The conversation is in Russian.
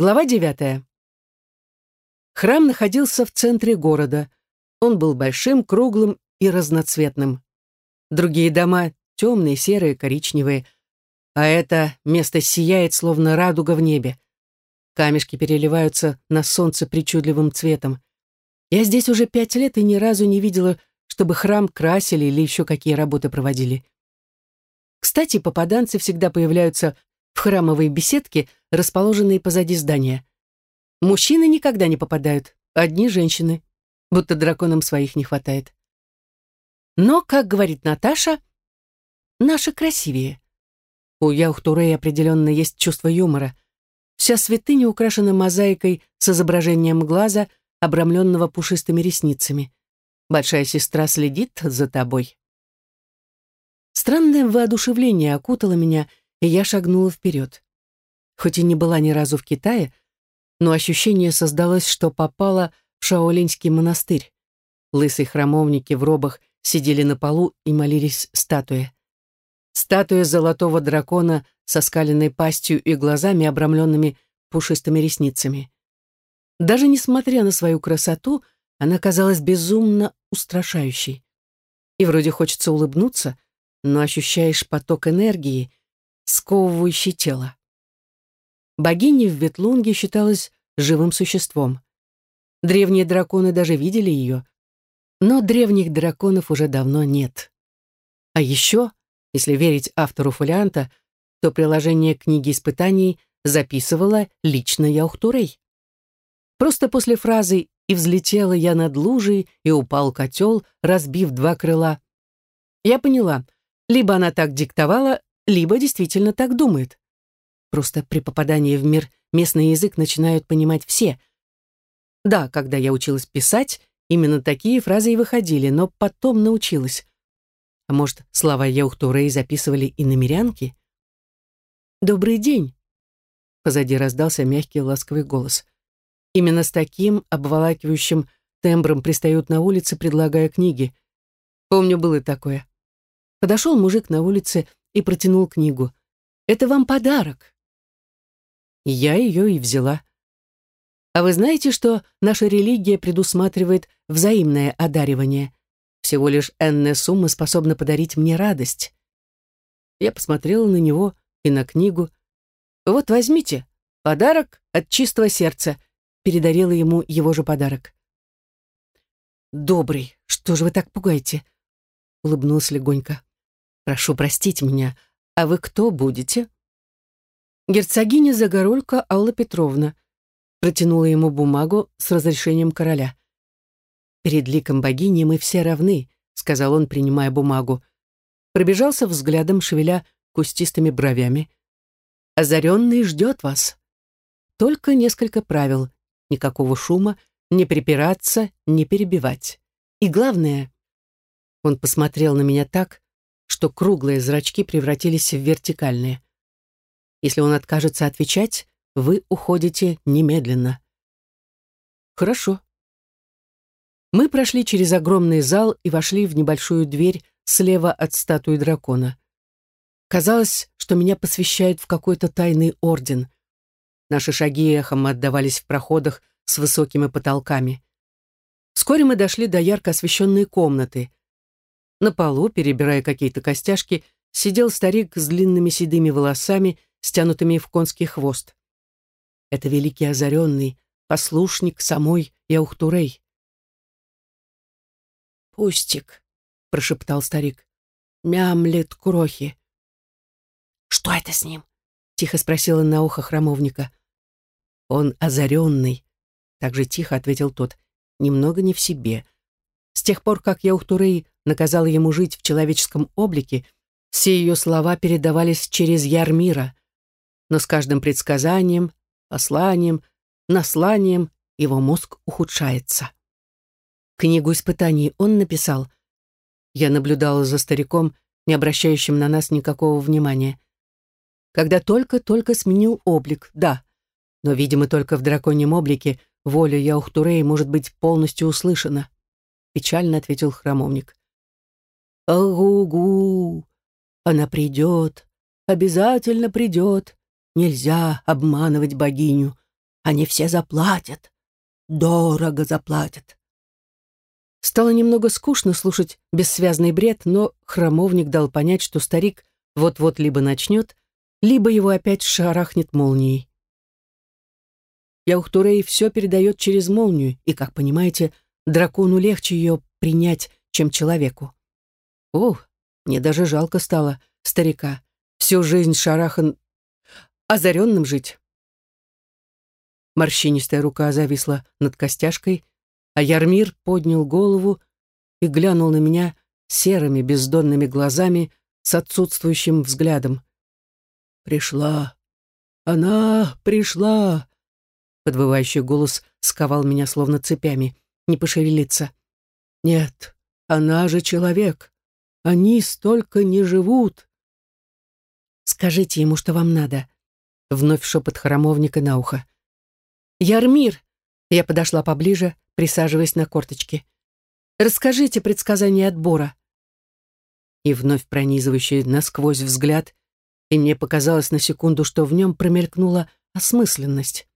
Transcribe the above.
Глава девятая. Храм находился в центре города. Он был большим, круглым и разноцветным. Другие дома темные, серые, коричневые. А это место сияет, словно радуга в небе. Камешки переливаются на солнце причудливым цветом. Я здесь уже пять лет и ни разу не видела, чтобы храм красили или еще какие работы проводили. Кстати, попаданцы всегда появляются в храмовой беседке, расположенной позади здания. Мужчины никогда не попадают, одни женщины, будто драконам своих не хватает. Но, как говорит Наташа, наши красивее. У Яухтурей определенно есть чувство юмора. Вся святыня украшена мозаикой с изображением глаза, обрамленного пушистыми ресницами. Большая сестра следит за тобой. Странное воодушевление окутало меня, и я шагнула вперед. Хоть и не была ни разу в Китае, но ощущение создалось, что попала в Шаолиньский монастырь. Лысые храмовники в робах сидели на полу и молились статуе. Статуя золотого дракона со скаленной пастью и глазами, обрамленными пушистыми ресницами. Даже несмотря на свою красоту, она казалась безумно устрашающей. И вроде хочется улыбнуться, но ощущаешь поток энергии, сковывающий тело. Богиня в Ветлунге считалась живым существом. Древние драконы даже видели ее, но древних драконов уже давно нет. А еще, если верить автору фолианта, то приложение книги испытаний записывала лично Яухтурей. Просто после фразы «и взлетела я над лужей, и упал котел, разбив два крыла», я поняла, либо она так диктовала, либо действительно так думает. Просто при попадании в мир местный язык начинают понимать все. Да, когда я училась писать, именно такие фразы и выходили, но потом научилась. А может, слова Яухтурей записывали и намерянки? «Добрый день!» Позади раздался мягкий ласковый голос. Именно с таким обволакивающим тембром пристают на улице, предлагая книги. Помню, было такое. Подошел мужик на улице и протянул книгу. «Это вам подарок». Я ее и взяла. А вы знаете, что наша религия предусматривает взаимное одаривание? Всего лишь энная сумма способна подарить мне радость. Я посмотрела на него и на книгу. Вот возьмите, подарок от чистого сердца. Передарила ему его же подарок. «Добрый, что же вы так пугаете?» Улыбнулась легонько. Прошу простить меня. А вы кто будете? Герцогиня Загорулька Алла Петровна протянула ему бумагу с разрешением короля. «Перед ликом богини мы все равны», — сказал он, принимая бумагу. Пробежался взглядом, шевеля кустистыми бровями. «Озаренный ждет вас. Только несколько правил. Никакого шума, не припираться, не перебивать. И главное...» Он посмотрел на меня так, что круглые зрачки превратились в вертикальные. Если он откажется отвечать, вы уходите немедленно. Хорошо. Мы прошли через огромный зал и вошли в небольшую дверь слева от статуи дракона. Казалось, что меня посвящают в какой-то тайный орден. Наши шаги эхом отдавались в проходах с высокими потолками. Вскоре мы дошли до ярко освещенной комнаты. На полу, перебирая какие-то костяшки, сидел старик с длинными седыми волосами, стянутыми в конский хвост. Это великий озаренный, послушник самой Яухтурей. «Пустик», — прошептал старик, — «мямлет крохи». «Что это с ним?» — тихо спросила на ухо храмовника. «Он озаренный», — так же тихо ответил тот, — «немного не в себе. С тех пор, как Яухтурей наказала ему жить в человеческом облике, все ее слова передавались через яр мира. Но с каждым предсказанием, посланием, насланием его мозг ухудшается. Книгу испытаний он написал. Я наблюдала за стариком, не обращающим на нас никакого внимания. Когда только-только сменил облик, да, но, видимо, только в драконьем облике воля Яухтурей может быть полностью услышана, печально ответил храмовник. Агу-гу, она придет, обязательно придет. Нельзя обманывать богиню. Они все заплатят. Дорого заплатят. Стало немного скучно слушать бессвязный бред, но храмовник дал понять, что старик вот-вот либо начнет, либо его опять шарахнет молнией. Яухтурей все передает через молнию, и, как понимаете, дракону легче ее принять, чем человеку. О, мне даже жалко стало старика. Всю жизнь шарахан озаренным жить. Морщинистая рука зависла над костяшкой, а Ярмир поднял голову и глянул на меня серыми бездонными глазами с отсутствующим взглядом. «Пришла! Она пришла!» Подвывающий голос сковал меня словно цепями. Не пошевелиться. «Нет, она же человек. Они столько не живут!» «Скажите ему, что вам надо», — вновь шепот храмовника на ухо. «Ярмир!» — я подошла поближе, присаживаясь на корточки. «Расскажите предсказание отбора». И вновь пронизывающий насквозь взгляд, и мне показалось на секунду, что в нем промелькнула осмысленность.